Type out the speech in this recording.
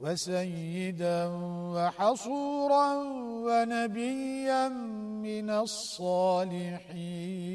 وسيدا وحصورا ونبيا من الصالحين.